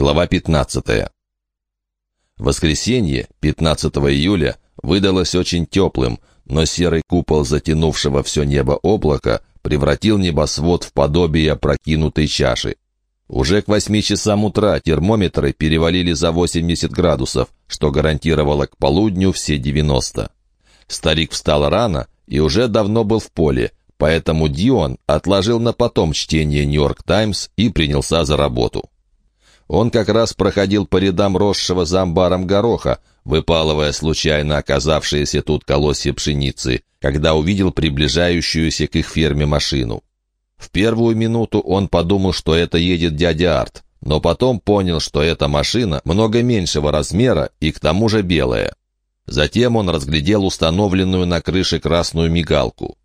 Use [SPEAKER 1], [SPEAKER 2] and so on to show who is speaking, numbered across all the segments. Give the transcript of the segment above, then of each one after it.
[SPEAKER 1] Глава 15. Воскресенье, 15 июля, выдалось очень теплым, но серый купол затянувшего все небо облака превратил небосвод в подобие опрокинутой чаши. Уже к восьми часам утра термометры перевалили за 80 градусов, что гарантировало к полудню все 90. Старик встал рано и уже давно был в поле, поэтому Дион отложил на потом чтение «Нью-Йорк Таймс» и принялся за работу. Он как раз проходил по рядам росшего за амбаром гороха, выпалывая случайно оказавшиеся тут колосья пшеницы, когда увидел приближающуюся к их ферме машину. В первую минуту он подумал, что это едет дядя Арт, но потом понял, что эта машина много меньшего размера и к тому же белая. Затем он разглядел установленную на крыше красную мигалку.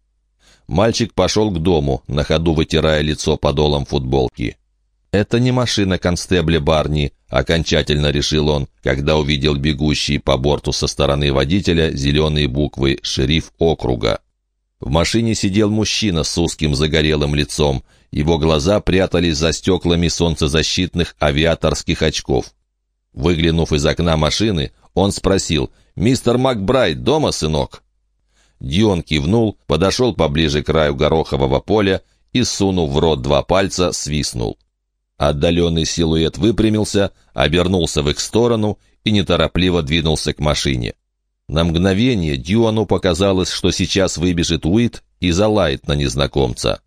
[SPEAKER 1] Мальчик пошел к дому, на ходу вытирая лицо подолом футболки. «Это не машина констебля Барни», — окончательно решил он, когда увидел бегущие по борту со стороны водителя зеленые буквы «Шериф округа». В машине сидел мужчина с узким загорелым лицом. Его глаза прятались за стеклами солнцезащитных авиаторских очков. Выглянув из окна машины, он спросил, «Мистер Макбрайт дома, сынок?» Дион кивнул, подошел поближе к краю горохового поля и, сунув в рот два пальца, свистнул. Отдаленный силуэт выпрямился, обернулся в их сторону и неторопливо двинулся к машине. На мгновение Дюану показалось, что сейчас выбежит Уит и залает на незнакомца.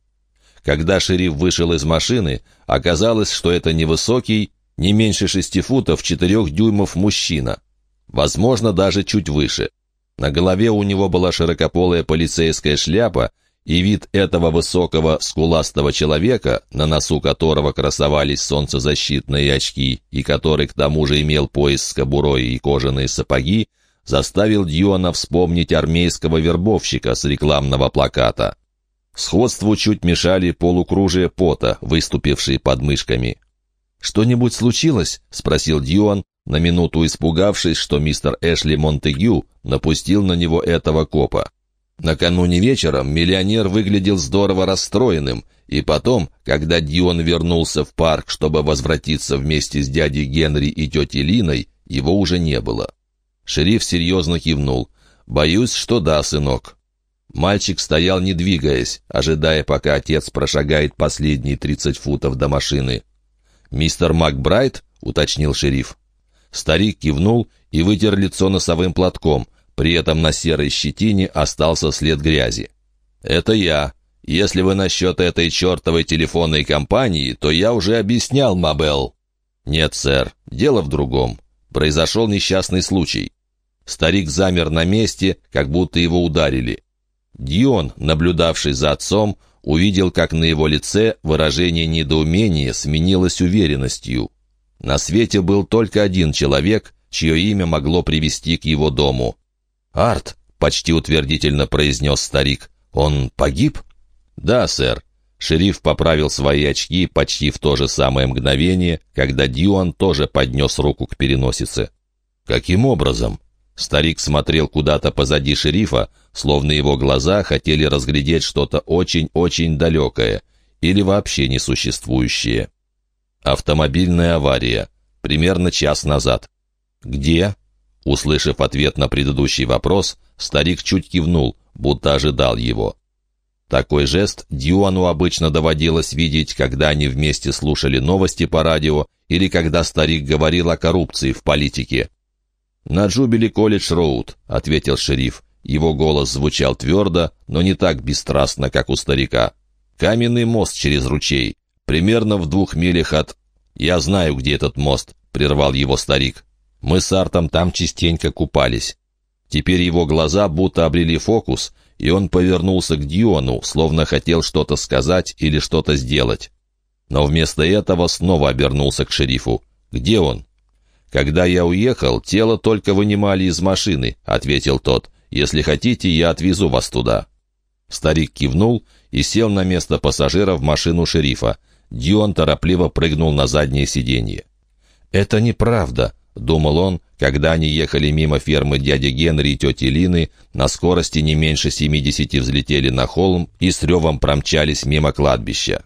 [SPEAKER 1] Когда шериф вышел из машины, оказалось, что это невысокий, не меньше шести футов четырех дюймов мужчина. Возможно, даже чуть выше. На голове у него была широкополая полицейская шляпа, и вид этого высокого, скуластого человека, на носу которого красовались солнцезащитные очки и который к тому же имел пояс с кобурой и кожаные сапоги, заставил Дьюана вспомнить армейского вербовщика с рекламного плаката. Сходству чуть мешали полукружие пота, выступившие под мышками. «Что-нибудь случилось?» — спросил Дьюан, на минуту испугавшись, что мистер Эшли Монтегю напустил на него этого копа. Накануне вечером миллионер выглядел здорово расстроенным, и потом, когда Дион вернулся в парк, чтобы возвратиться вместе с дядей Генри и тетей Линой, его уже не было. Шериф серьезно кивнул. «Боюсь, что да, сынок». Мальчик стоял, не двигаясь, ожидая, пока отец прошагает последние тридцать футов до машины. «Мистер Макбрайт?» — уточнил шериф. Старик кивнул и вытер лицо носовым платком — при этом на серой щетине остался след грязи. «Это я. Если вы насчет этой чертовой телефонной компании, то я уже объяснял, Мабел». «Нет, сэр, дело в другом. Произошел несчастный случай». Старик замер на месте, как будто его ударили. Дион, наблюдавший за отцом, увидел, как на его лице выражение недоумения сменилось уверенностью. На свете был только один человек, чье имя могло привести к его дому. «Арт», — почти утвердительно произнес старик, — «он погиб?» «Да, сэр». Шериф поправил свои очки почти в то же самое мгновение, когда Дьюан тоже поднес руку к переносице. «Каким образом?» Старик смотрел куда-то позади шерифа, словно его глаза хотели разглядеть что-то очень-очень далекое или вообще несуществующее. Автомобильная авария. Примерно час назад. Где? Услышав ответ на предыдущий вопрос, старик чуть кивнул, будто ожидал его. Такой жест Дьюану обычно доводилось видеть, когда они вместе слушали новости по радио или когда старик говорил о коррупции в политике. «На Джубили колледж Роуд», — ответил шериф. Его голос звучал твердо, но не так бесстрастно, как у старика. «Каменный мост через ручей. Примерно в двух милях от...» «Я знаю, где этот мост», — прервал его старик. Мы с Артом там частенько купались. Теперь его глаза будто обрели фокус, и он повернулся к Диону, словно хотел что-то сказать или что-то сделать. Но вместо этого снова обернулся к шерифу. «Где он?» «Когда я уехал, тело только вынимали из машины», — ответил тот. «Если хотите, я отвезу вас туда». Старик кивнул и сел на место пассажира в машину шерифа. Дион торопливо прыгнул на заднее сиденье. «Это неправда», — думал он, когда они ехали мимо фермы дяди Генри и тети Лины, на скорости не меньше семидесяти взлетели на холм и с ревом промчались мимо кладбища.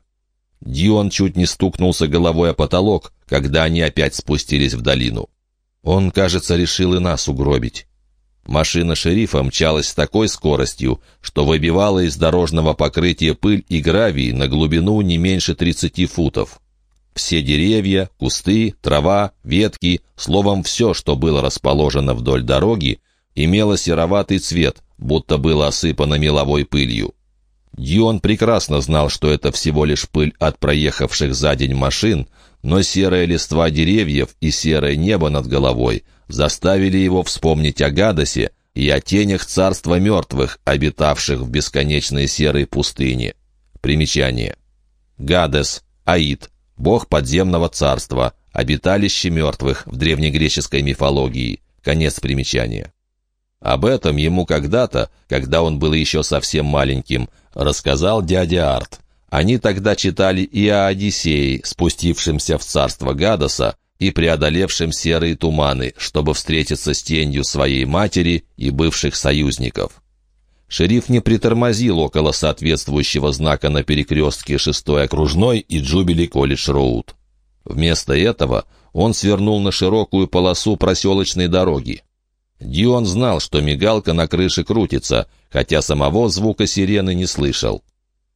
[SPEAKER 1] Дион чуть не стукнулся головой о потолок, когда они опять спустились в долину. Он, кажется, решил и нас угробить. Машина шерифа мчалась с такой скоростью, что выбивала из дорожного покрытия пыль и гравий на глубину не меньше 30 футов. Все деревья, кусты, трава, ветки, словом, все, что было расположено вдоль дороги, имело сероватый цвет, будто было осыпано меловой пылью. Дион прекрасно знал, что это всего лишь пыль от проехавших за день машин, но серая листва деревьев и серое небо над головой заставили его вспомнить о Гадосе и о тенях царства мертвых, обитавших в бесконечной серой пустыне. Примечание. Гадес, Аид, бог подземного царства, обиталище мертвых в древнегреческой мифологии. Конец примечания. Об этом ему когда-то, когда он был еще совсем маленьким, рассказал дядя Арт. Они тогда читали и о Одиссее, спустившемся в царство Гадоса и преодолевшем серые туманы, чтобы встретиться с тенью своей матери и бывших союзников. Шериф не притормозил около соответствующего знака на перекрестке 6-й окружной и Джубили колледж Роуд. Вместо этого он свернул на широкую полосу проселочной дороги. Дион знал, что мигалка на крыше крутится, хотя самого звука сирены не слышал.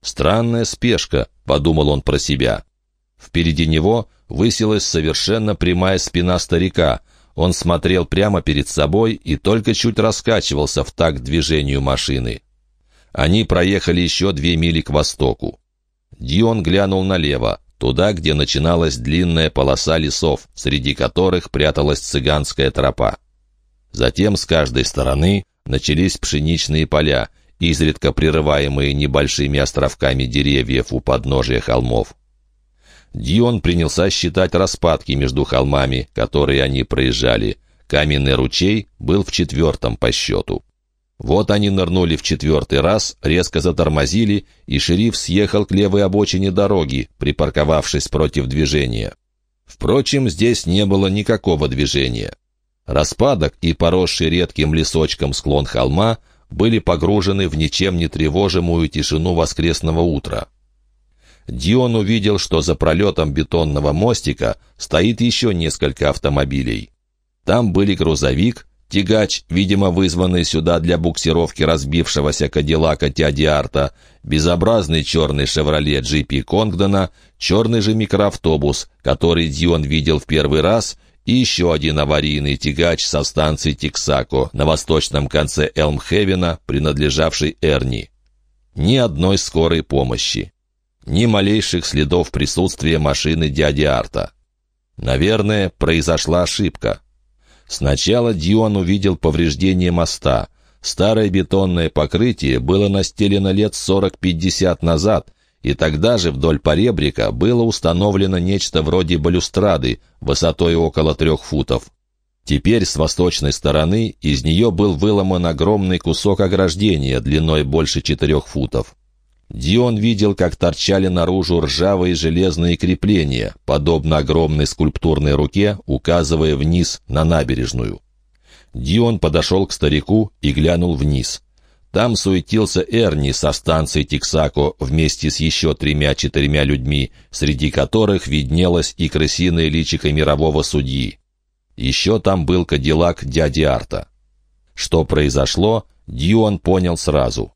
[SPEAKER 1] «Странная спешка», — подумал он про себя. Впереди него высилась совершенно прямая спина старика. Он смотрел прямо перед собой и только чуть раскачивался в такт движению машины. Они проехали еще две мили к востоку. Дион глянул налево, туда, где начиналась длинная полоса лесов, среди которых пряталась цыганская тропа. Затем с каждой стороны начались пшеничные поля, изредка прерываемые небольшими островками деревьев у подножия холмов. Дион принялся считать распадки между холмами, которые они проезжали. Каменный ручей был в четвертом по счету. Вот они нырнули в четвертый раз, резко затормозили, и шериф съехал к левой обочине дороги, припарковавшись против движения. Впрочем, здесь не было никакого движения. Распадок и поросший редким лесочком склон холма были погружены в ничем не тревожимую тишину воскресного утра. Дион увидел, что за пролетом бетонного мостика стоит еще несколько автомобилей. Там были грузовик, тягач, видимо, вызванный сюда для буксировки разбившегося Кадиллака дяди безобразный черный «Шевроле» Джипи Конгдона, черный же микроавтобус, который Дион видел в первый раз, и еще один аварийный тягач со станции Тиксако на восточном конце Элмхевена, принадлежавший Эрни. Ни одной скорой помощи. Ни малейших следов присутствия машины дяди Арта. Наверное, произошла ошибка. Сначала Дион увидел повреждение моста. Старое бетонное покрытие было настелено лет 40-50 назад, и тогда же вдоль поребрика было установлено нечто вроде балюстрады, высотой около трех футов. Теперь с восточной стороны из нее был выломан огромный кусок ограждения длиной больше четырех футов. Дион видел, как торчали наружу ржавые железные крепления, подобно огромной скульптурной руке, указывая вниз на набережную. Дион подошел к старику и глянул вниз. Там суетился Эрни со станции Тиксако вместе с еще тремя-четырьмя людьми, среди которых виднелось и крысиное личико мирового судьи. Еще там был кадиллак дяди Арта. Что произошло, Дьюан понял сразу.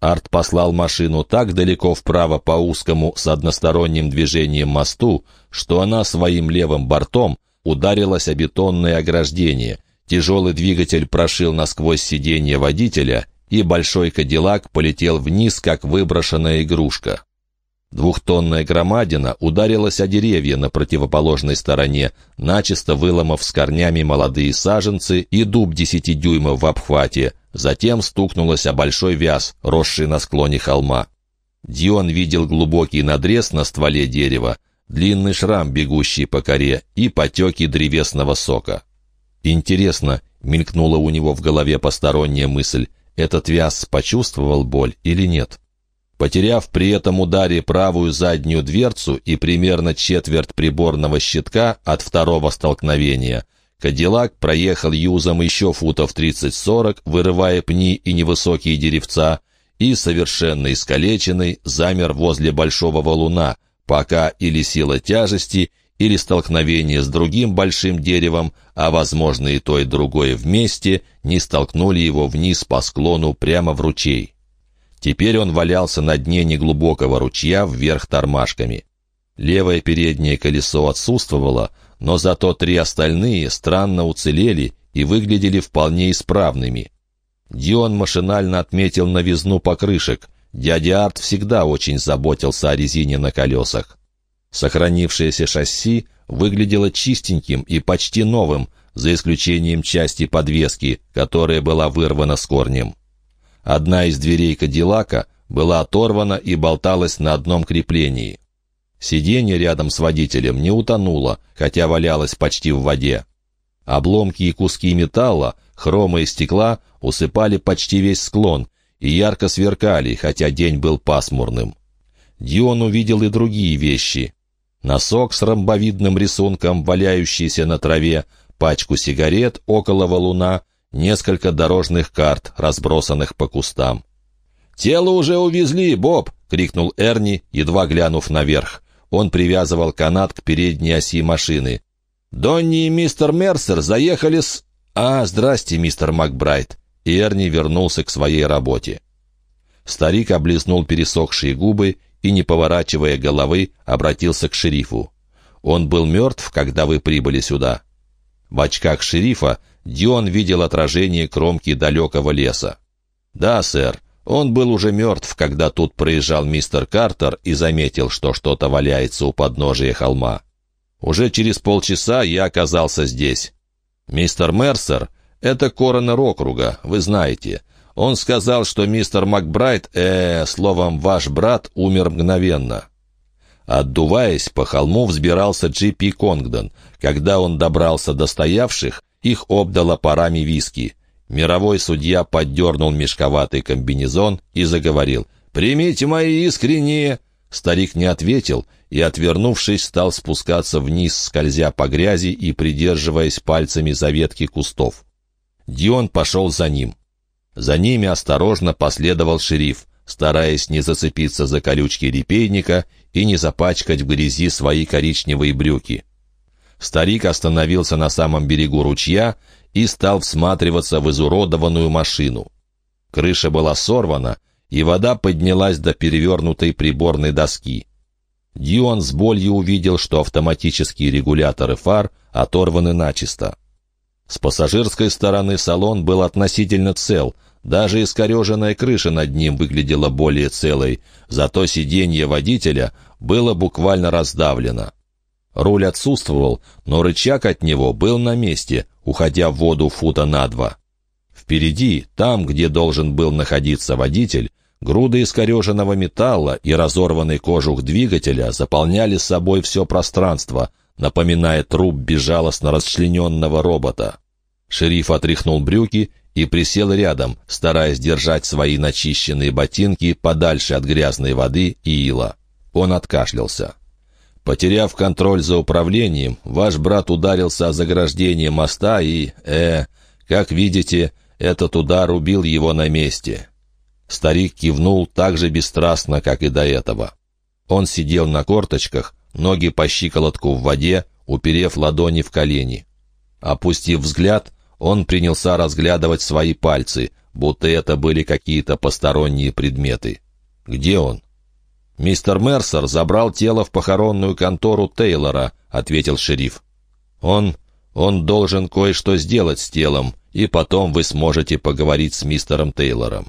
[SPEAKER 1] Арт послал машину так далеко вправо по узкому с односторонним движением мосту, что она своим левым бортом ударилась о бетонное ограждение. Тяжелый двигатель прошил насквозь сиденье водителя и большой кадиллак полетел вниз, как выброшенная игрушка. Двухтонная громадина ударилась о деревья на противоположной стороне, начисто выломав с корнями молодые саженцы и дуб десяти дюймов в обхвате, затем стукнулась о большой вяз, росший на склоне холма. Дион видел глубокий надрез на стволе дерева, длинный шрам, бегущий по коре, и потеки древесного сока. «Интересно», — мелькнула у него в голове посторонняя мысль, этот вяз почувствовал боль или нет? Потеряв при этом ударе правую заднюю дверцу и примерно четверть приборного щитка от второго столкновения, Кадиллак проехал юзом еще футов 30-40, вырывая пни и невысокие деревца, и, совершенно искалеченный, замер возле большого валуна, пока или сила тяжести, или столкновение с другим большим деревом, а, возможно, и то, и другое вместе, не столкнули его вниз по склону прямо в ручей. Теперь он валялся на дне неглубокого ручья вверх тормашками. Левое переднее колесо отсутствовало, но зато три остальные странно уцелели и выглядели вполне исправными. Дион машинально отметил новизну покрышек. Дядя Арт всегда очень заботился о резине на колесах. Сохранившееся шасси выглядело чистеньким и почти новым, за исключением части подвески, которая была вырвана с корнем. Одна из дверей Кадиллака была оторвана и болталась на одном креплении. Сиденье рядом с водителем не утонуло, хотя валялось почти в воде. Обломки и куски металла, хрома и стекла усыпали почти весь склон и ярко сверкали, хотя день был пасмурным. Дион увидел и другие вещи. Носок с ромбовидным рисунком, валяющийся на траве, пачку сигарет около валуна, несколько дорожных карт, разбросанных по кустам. «Тело уже увезли, Боб!» — крикнул Эрни, едва глянув наверх. Он привязывал канат к передней оси машины. «Донни и мистер Мерсер заехали с...» «А, здрасте, мистер Макбрайт!» И Эрни вернулся к своей работе. Старик облизнул пересохшие губы и, не поворачивая головы, обратился к шерифу. «Он был мертв, когда вы прибыли сюда?» В очках шерифа Дион видел отражение кромки далекого леса. «Да, сэр, он был уже мертв, когда тут проезжал мистер Картер и заметил, что что-то валяется у подножия холма. Уже через полчаса я оказался здесь. Мистер Мерсер — это коронер округа, вы знаете. Он сказал, что мистер Макбрайт, э, словом, ваш брат, умер мгновенно. Отдуваясь, по холму взбирался Джи Пи Конгдон. Когда он добрался до стоявших, их обдало парами виски. Мировой судья поддернул мешковатый комбинезон и заговорил. «Примите мои искренние...» Старик не ответил и, отвернувшись, стал спускаться вниз, скользя по грязи и придерживаясь пальцами за ветки кустов. Дион пошел за ним. За ними осторожно последовал шериф, стараясь не зацепиться за колючки репейника и не запачкать в грязи свои коричневые брюки. Старик остановился на самом берегу ручья и стал всматриваться в изуродованную машину. Крыша была сорвана, и вода поднялась до перевернутой приборной доски. Дион с болью увидел, что автоматические регуляторы фар оторваны начисто. С пассажирской стороны салон был относительно цел, даже искореженная крыша над ним выглядела более целой, зато сиденье водителя было буквально раздавлено. Руль отсутствовал, но рычаг от него был на месте, уходя в воду фута на два. Впереди, там, где должен был находиться водитель, груды искореженного металла и разорванный кожух двигателя заполняли собой все пространство, напоминая труп безжалостно расчлененного робота. Шериф отряхнул брюки и присел рядом, стараясь держать свои начищенные ботинки подальше от грязной воды и ила. Он откашлялся. Потеряв контроль за управлением, ваш брат ударился о заграждение моста и, э, как видите, этот удар убил его на месте. Старик кивнул так же бесстрастно, как и до этого. Он сидел на корточках, ноги по щиколотку в воде, уперев ладони в колени. Опустив взгляд, он принялся разглядывать свои пальцы, будто это были какие-то посторонние предметы. Где он? «Мистер Мерсер забрал тело в похоронную контору Тейлора», — ответил шериф. «Он... он должен кое-что сделать с телом, и потом вы сможете поговорить с мистером Тейлором».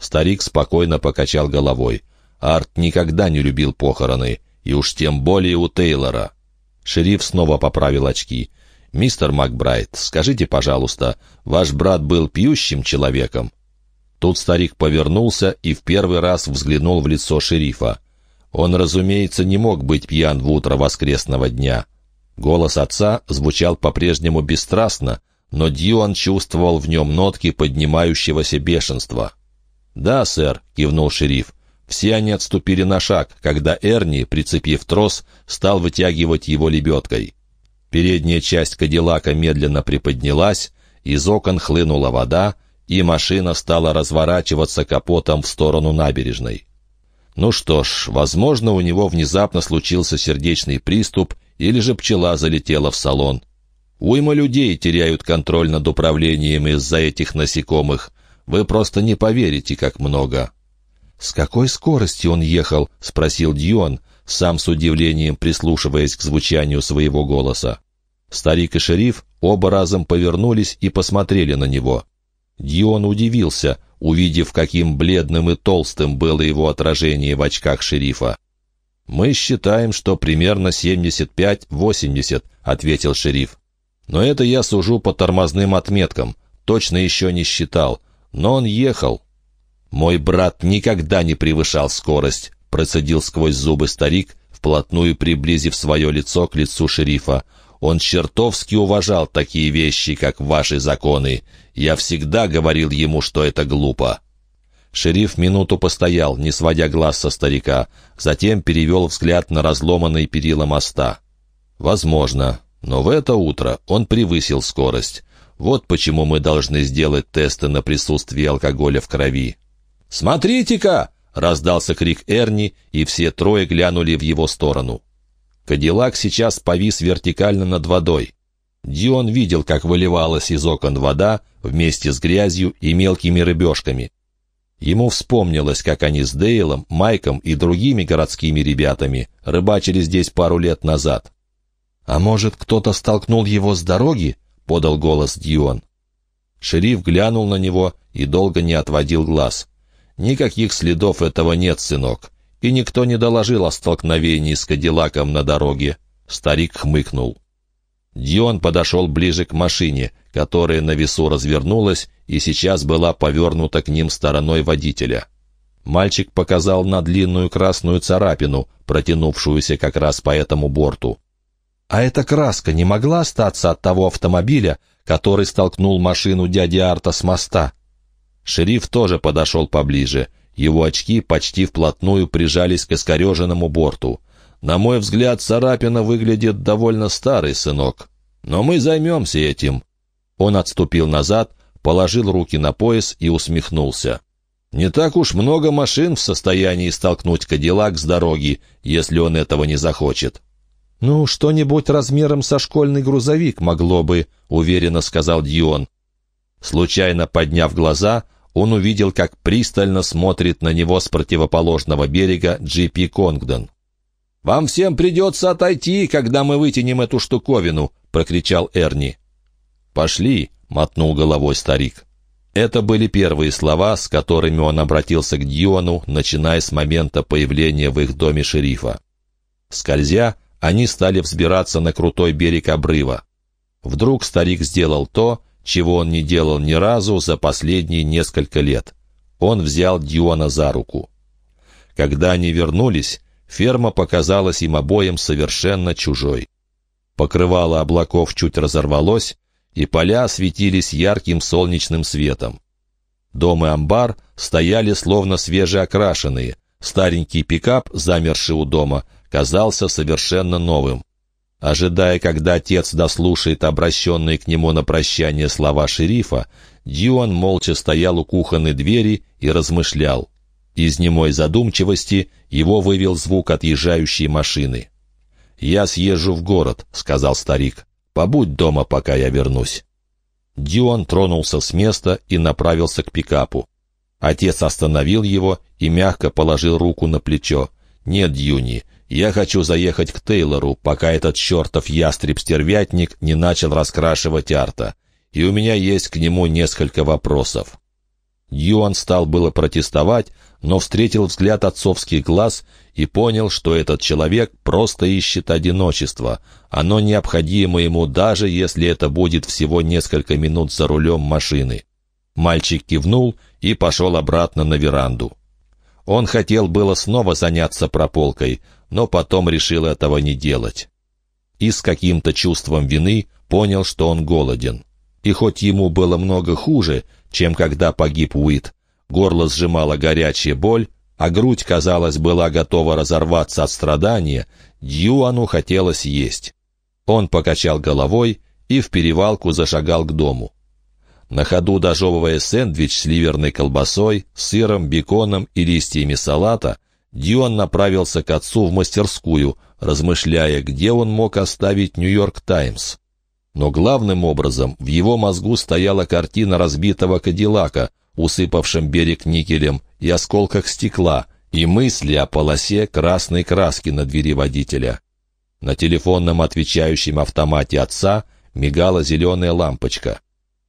[SPEAKER 1] Старик спокойно покачал головой. Арт никогда не любил похороны, и уж тем более у Тейлора. Шериф снова поправил очки. «Мистер Макбрайт, скажите, пожалуйста, ваш брат был пьющим человеком?» Тут старик повернулся и в первый раз взглянул в лицо шерифа. Он, разумеется, не мог быть пьян в утро воскресного дня. Голос отца звучал по-прежнему бесстрастно, но Дьюан чувствовал в нем нотки поднимающегося бешенства. «Да, сэр», — кивнул шериф. Все они отступили на шаг, когда Эрни, прицепив трос, стал вытягивать его лебедкой. Передняя часть Кадиллака медленно приподнялась, из окон хлынула вода, и машина стала разворачиваться капотом в сторону набережной. Ну что ж, возможно, у него внезапно случился сердечный приступ, или же пчела залетела в салон. Уйма людей теряют контроль над управлением из-за этих насекомых. Вы просто не поверите, как много. «С какой скоростью он ехал?» — спросил Дьон, сам с удивлением прислушиваясь к звучанию своего голоса. Старик и шериф оба разом повернулись и посмотрели на него. Дьон удивился, увидев, каким бледным и толстым было его отражение в очках шерифа. «Мы считаем, что примерно 75-80», — ответил шериф. «Но это я сужу по тормозным отметкам. Точно еще не считал. Но он ехал». «Мой брат никогда не превышал скорость», — процедил сквозь зубы старик, вплотную приблизив свое лицо к лицу шерифа. «Он чертовски уважал такие вещи, как ваши законы. Я всегда говорил ему, что это глупо». Шериф минуту постоял, не сводя глаз со старика, затем перевел взгляд на разломанные перила моста. «Возможно, но в это утро он превысил скорость. Вот почему мы должны сделать тесты на присутствие алкоголя в крови». «Смотрите-ка!» — раздался крик Эрни, и все трое глянули в его сторону. Кадиллак сейчас повис вертикально над водой. Дион видел, как выливалась из окон вода вместе с грязью и мелкими рыбешками. Ему вспомнилось, как они с Дейлом, Майком и другими городскими ребятами рыбачили здесь пару лет назад. «А может, кто-то столкнул его с дороги?» — подал голос Дион. Шериф глянул на него и долго не отводил глаз. «Никаких следов этого нет, сынок, и никто не доложил о столкновении с Кадиллаком на дороге». Старик хмыкнул. Дион подошел ближе к машине, которая на весу развернулась и сейчас была повернута к ним стороной водителя. Мальчик показал на длинную красную царапину, протянувшуюся как раз по этому борту. «А эта краска не могла остаться от того автомобиля, который столкнул машину дяди Арта с моста?» Шериф тоже подошел поближе. Его очки почти вплотную прижались к искореженному борту. «На мой взгляд, царапина выглядит довольно старой, сынок. Но мы займемся этим». Он отступил назад, положил руки на пояс и усмехнулся. «Не так уж много машин в состоянии столкнуть Кадиллак с дороги, если он этого не захочет». «Ну, что-нибудь размером со школьный грузовик могло бы», — уверенно сказал Дион. Случайно подняв глаза, он увидел, как пристально смотрит на него с противоположного берега Джипи Конгдон. «Вам всем придется отойти, когда мы вытянем эту штуковину», — прокричал Эрни. «Пошли», — мотнул головой старик. Это были первые слова, с которыми он обратился к Диону, начиная с момента появления в их доме шерифа. Скользя, они стали взбираться на крутой берег обрыва. Вдруг старик сделал то, чего он не делал ни разу за последние несколько лет. Он взял Диона за руку. Когда они вернулись, ферма показалась им обоим совершенно чужой. Покрывало облаков чуть разорвалось, и поля светились ярким солнечным светом. Дом и амбар стояли словно свежеокрашенные. Старенький пикап, замерший у дома, казался совершенно новым. Ожидая, когда отец дослушает обращенные к нему на прощание слова шерифа, Дьюан молча стоял у кухонной двери и размышлял. Из немой задумчивости его вывел звук отъезжающей машины. «Я съезжу в город», — сказал старик. Побудь дома, пока я вернусь». Дион тронулся с места и направился к пикапу. Отец остановил его и мягко положил руку на плечо. «Нет, Дьюни, я хочу заехать к Тейлору, пока этот чертов ястреб-стервятник не начал раскрашивать арта. И у меня есть к нему несколько вопросов». Юан стал было протестовать, но встретил взгляд отцовских глаз и понял, что этот человек просто ищет одиночество. Оно необходимо ему, даже если это будет всего несколько минут за рулем машины. Мальчик кивнул и пошел обратно на веранду. Он хотел было снова заняться прополкой, но потом решил этого не делать. И с каким-то чувством вины понял, что он голоден. И хоть ему было много хуже, чем когда погиб Уит, горло сжимала горячая боль, а грудь, казалось, была готова разорваться от страдания, Дьюану хотелось есть. Он покачал головой и в перевалку зашагал к дому. На ходу дожевывая сэндвич с ливерной колбасой, сыром, беконом и листьями салата, Дион направился к отцу в мастерскую, размышляя, где он мог оставить «Нью-Йорк Таймс». Но главным образом в его мозгу стояла картина разбитого Кадиллака, усыпавшим берег никелем, и осколках стекла, и мысли о полосе красной краски на двери водителя. На телефонном отвечающем автомате отца мигала зеленая лампочка.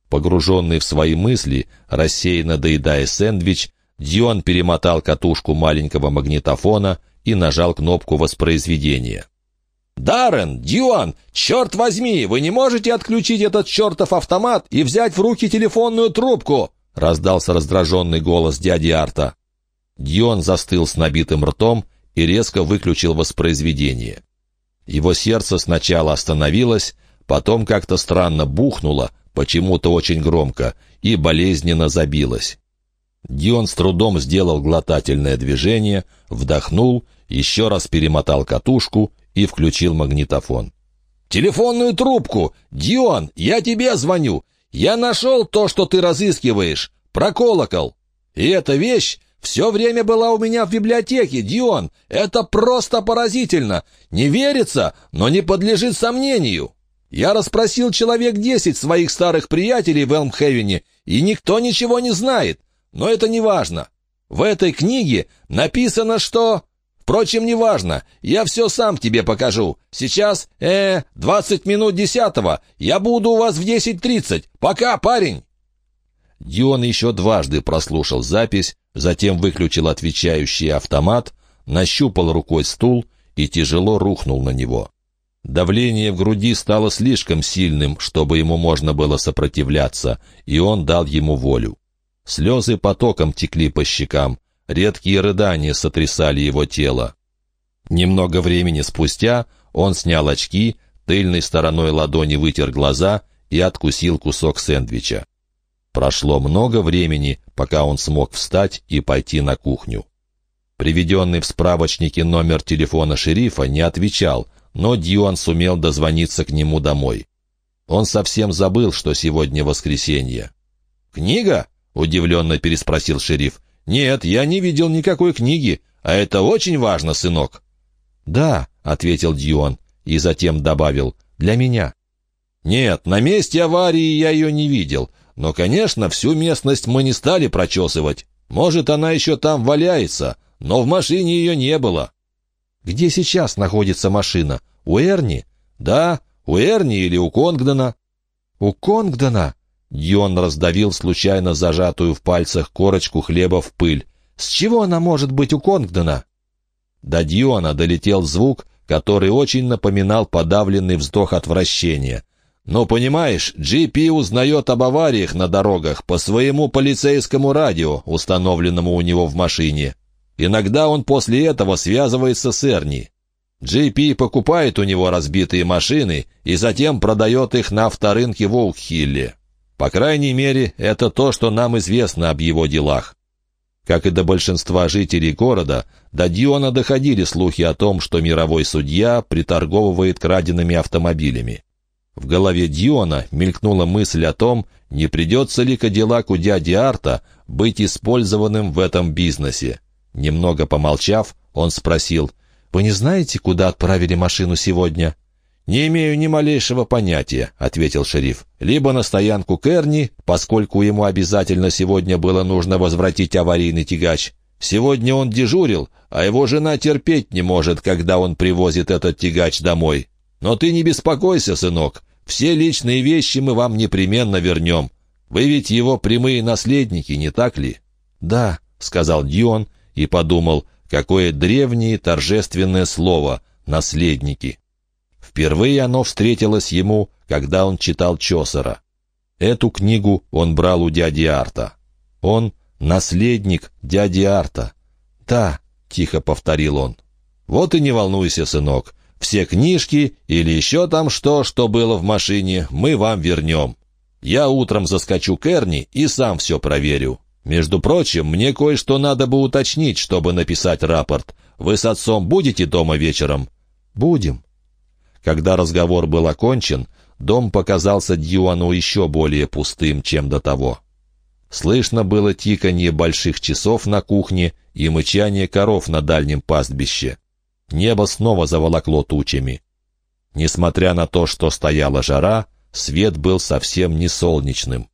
[SPEAKER 1] Погруженный в свои мысли, рассеянно доедая сэндвич, Дион перемотал катушку маленького магнитофона и нажал кнопку воспроизведения. «Даррен! Дьюан! Черт возьми! Вы не можете отключить этот чертов автомат и взять в руки телефонную трубку!» — раздался раздраженный голос дяди Арта. Дьюан застыл с набитым ртом и резко выключил воспроизведение. Его сердце сначала остановилось, потом как-то странно бухнуло, почему-то очень громко, и болезненно забилось. Дион с трудом сделал глотательное движение, вдохнул, еще раз перемотал катушку и включил магнитофон. «Телефонную трубку! Дион, я тебе звоню! Я нашел то, что ты разыскиваешь! Про колокол! И эта вещь все время была у меня в библиотеке, Дион! Это просто поразительно! Не верится, но не подлежит сомнению!» Я расспросил человек десять своих старых приятелей в Элмхевене, и никто ничего не знает. Но это не важно. В этой книге написано, что... Впрочем, не важно. Я все сам тебе покажу. Сейчас, э, двадцать минут десятого. Я буду у вас в десять тридцать. Пока, парень!» Дион еще дважды прослушал запись, затем выключил отвечающий автомат, нащупал рукой стул и тяжело рухнул на него. Давление в груди стало слишком сильным, чтобы ему можно было сопротивляться, и он дал ему волю. Слезы потоком текли по щекам, редкие рыдания сотрясали его тело. Немного времени спустя он снял очки, тыльной стороной ладони вытер глаза и откусил кусок сэндвича. Прошло много времени, пока он смог встать и пойти на кухню. Приведенный в справочнике номер телефона шерифа не отвечал, но Дьюан сумел дозвониться к нему домой. Он совсем забыл, что сегодня воскресенье. «Книга?» — удивленно переспросил шериф. «Нет, я не видел никакой книги, а это очень важно, сынок». «Да», — ответил Дьюан и затем добавил, «для меня». «Нет, на месте аварии я ее не видел, но, конечно, всю местность мы не стали прочесывать. Может, она еще там валяется, но в машине ее не было». «Где сейчас находится машина? У Эрни?» «Да, у Эрни или у Конгдона». «У Конгдона?» Дьон раздавил случайно зажатую в пальцах корочку хлеба в пыль. «С чего она может быть у Конгдона?» До Дьона долетел звук, который очень напоминал подавленный вздох отвращения. «Ну, понимаешь, GP узнает об авариях на дорогах по своему полицейскому радио, установленному у него в машине. Иногда он после этого связывается с Эрни. GP покупает у него разбитые машины и затем продает их на авторынке в Оукхилле. По крайней мере, это то, что нам известно об его делах. Как и до большинства жителей города, до Диона доходили слухи о том, что мировой судья приторговывает краденными автомобилями. В голове Диона мелькнула мысль о том, не придется ли Кадиллаку дяди Арта быть использованным в этом бизнесе. Немного помолчав, он спросил, «Вы не знаете, куда отправили машину сегодня?» «Не имею ни малейшего понятия», — ответил шериф. «Либо на стоянку Керни, поскольку ему обязательно сегодня было нужно возвратить аварийный тягач. Сегодня он дежурил, а его жена терпеть не может, когда он привозит этот тягач домой. Но ты не беспокойся, сынок, все личные вещи мы вам непременно вернем. Вы ведь его прямые наследники, не так ли?» «Да», — сказал Дион и подумал, какое древнее торжественное слово «наследники». Впервые оно встретилось ему, когда он читал Чосера. Эту книгу он брал у дяди Арта. Он — наследник дяди Арта. «Да», — тихо повторил он. «Вот и не волнуйся, сынок. Все книжки или еще там что, что было в машине, мы вам вернем. Я утром заскочу к Эрни и сам все проверю. Между прочим, мне кое-что надо бы уточнить, чтобы написать рапорт. Вы с отцом будете дома вечером?» «Будем», когда разговор был окончен, дом показался Дьюану еще более пустым, чем до того. Слышно было тиканье больших часов на кухне и мычание коров на дальнем пастбище. Небо снова заволокло тучами. Несмотря на то, что стояла жара, свет был совсем не солнечным.